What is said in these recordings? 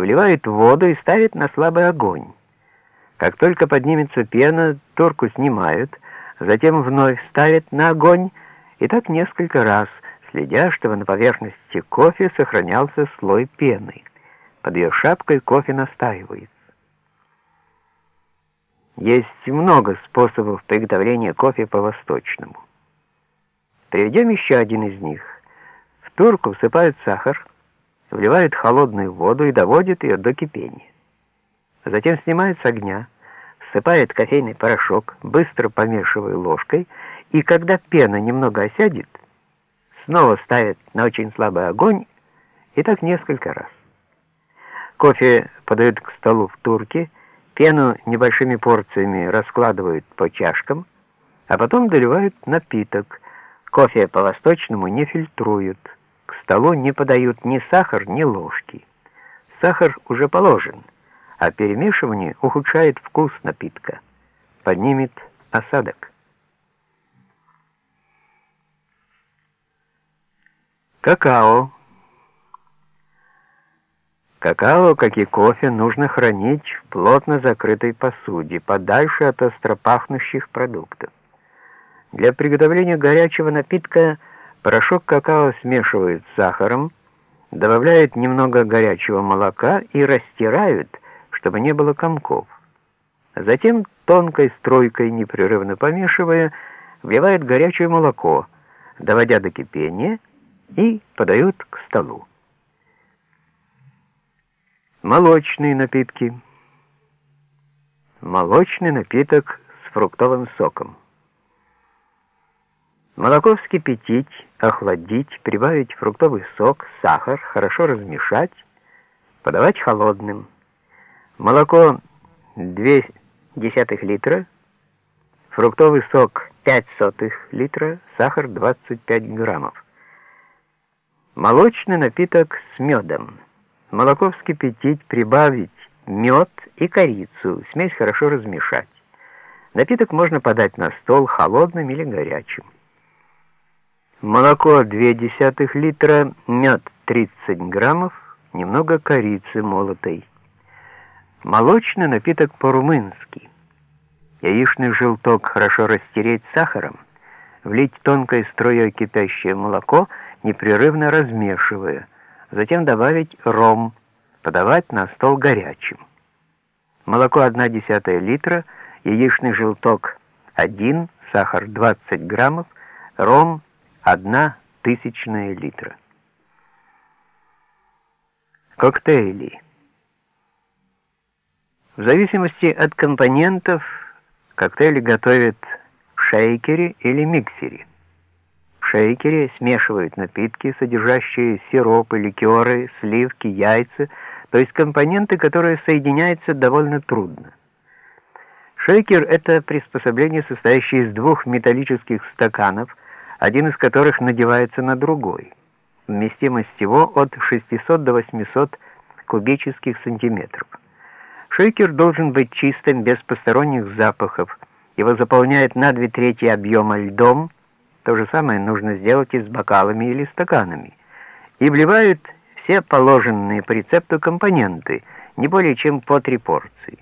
вливает воду и ставит на слабый огонь. Как только поднимется пена, турку снимают, затем вновь ставят на огонь, и так несколько раз, следя, чтобы на поверхности кофе сохранялся слой пены. Под ее шапкой кофе настаивается. Есть много способов приготовления кофе по-восточному. Приведем еще один из них. В турку всыпают сахар, вливают холодную воду и доводят ее до кипения. Затем снимают с огня, всыпают кофейный порошок, быстро помешивая ложкой, и когда пена немного осядет, снова ставят на очень слабый огонь, и так несколько раз. Кофе подают к столу в турке, пену небольшими порциями раскладывают по чашкам, а потом доливают напиток. Кофе по-восточному не фильтруют столу не подают ни сахар, ни ложки. Сахар уже положен, а перемешивание ухудшает вкус напитка, поднимет осадок. Какао. Какао, как и кофе, нужно хранить в плотно закрытой посуде, подальше от остропахнущих продуктов. Для приготовления горячего напитка – Порошок какао смешивают с сахаром, добавляют немного горячего молока и растирают, чтобы не было комков. Затем тонкой струйкой, непрерывно помешивая, вливают горячее молоко, доводя до кипения, и подают к столу. Молочные напитки. Молочный напиток с фруктовым соком. Молоко вскипятить, охладить, прибавить фруктовый сок, сахар, хорошо размешать, подавать холодным. Молоко 2 десятых литра, фруктовый сок 5 сотых литра, сахар 25 граммов. Молочный напиток с медом. Молоко вскипятить, прибавить мед и корицу, смесь хорошо размешать. Напиток можно подать на стол холодным или горячим. Молоко 0,2 литра, мед 30 граммов, немного корицы молотой. Молочный напиток по-румынски. Яичный желток хорошо растереть сахаром, влить тонкой струей кипящее молоко, непрерывно размешивая, затем добавить ром, подавать на стол горячим. Молоко 1,1 литра, яичный желток 1, сахар 20 граммов, ром одна тысячная литра. Коктейли. В зависимости от компонентов коктейли готовят в шейкере или миксере. В шейкере смешивают напитки, содержащие сиропы, ликеры, сливки, яйца, то есть компоненты, которые соединяются довольно трудно. Шейкер — это приспособление, состоящее из двух металлических стаканов, один из которых надевается на другой. Вместимость его от 600 до 800 кубических сантиметров. Шейкер должен быть чистым, без посторонних запахов. Его заполняет на две трети объема льдом. То же самое нужно сделать и с бокалами или стаканами. И вливают все положенные по рецепту компоненты, не более чем по три порции.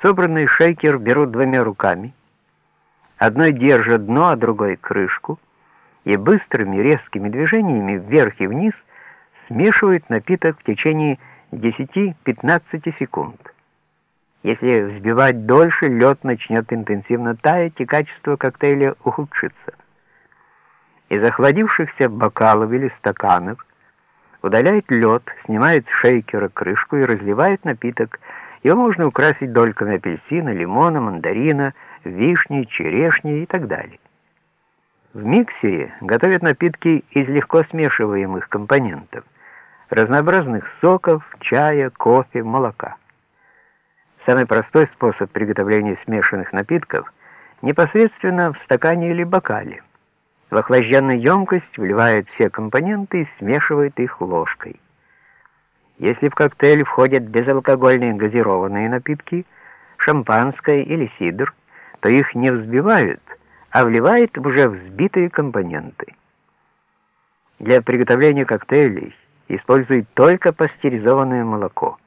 Собранный шейкер берут двумя руками, Одной держит дно, а другой крышку, и быстрыми резкими движениями вверх и вниз смешивает напиток в течение 10-15 секунд. Если взбивать дольше, лед начнет интенсивно таять, и качество коктейля ухудшится. Из охладившихся бокалов или стаканов удаляет лед, снимает с шейкера крышку и разливает напиток. Его можно украсить дольками апельсина, лимона, мандарина, вишни, черешни и так далее. В миксере готовят напитки из легко смешиваемых компонентов, разнообразных соков, чая, кофе, молока. Самый простой способ приготовления смешанных напитков непосредственно в стакане или бокале. В охлажденную емкость вливают все компоненты и смешивают их ложкой. Если в коктейль входят безалкогольные газированные напитки, шампанское или сидр – то их не взбивают, а вливают уже взбитые компоненты. Для приготовления коктейлей использует только пастеризованное молоко.